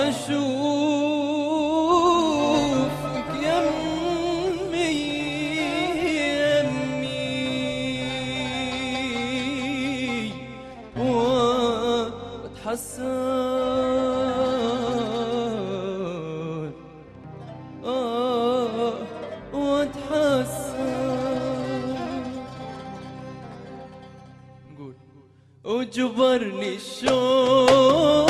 أشوفك يمي يمي وأتحسن. آه وأتحسن. قول. وجبرني الشوق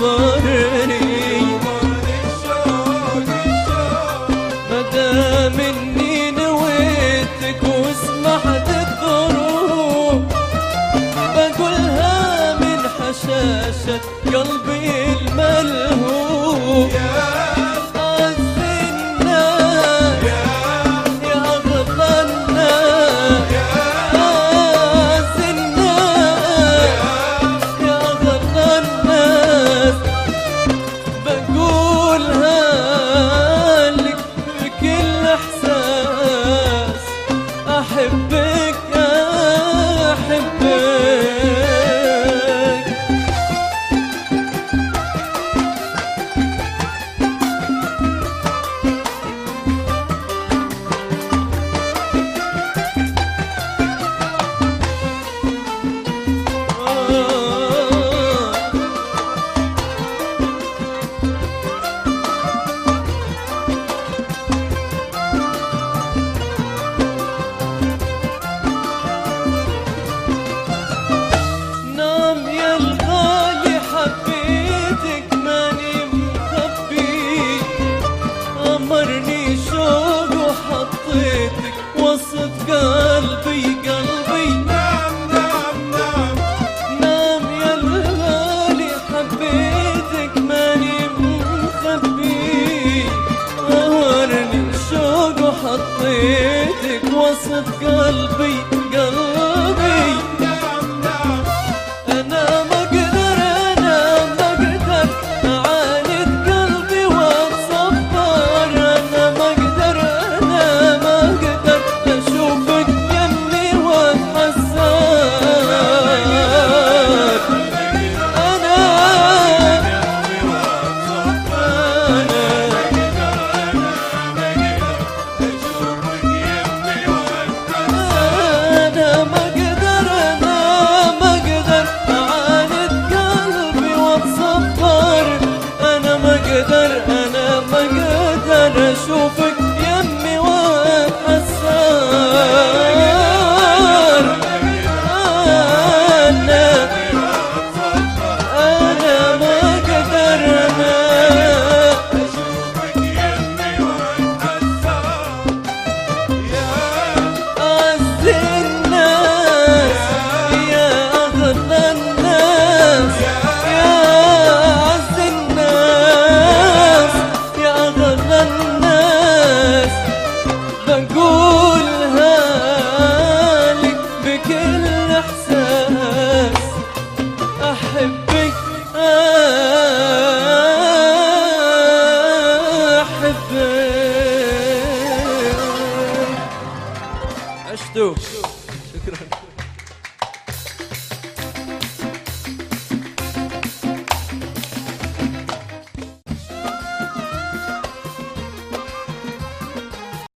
boy. حطيتك وسط قلبي قلبي Şükran.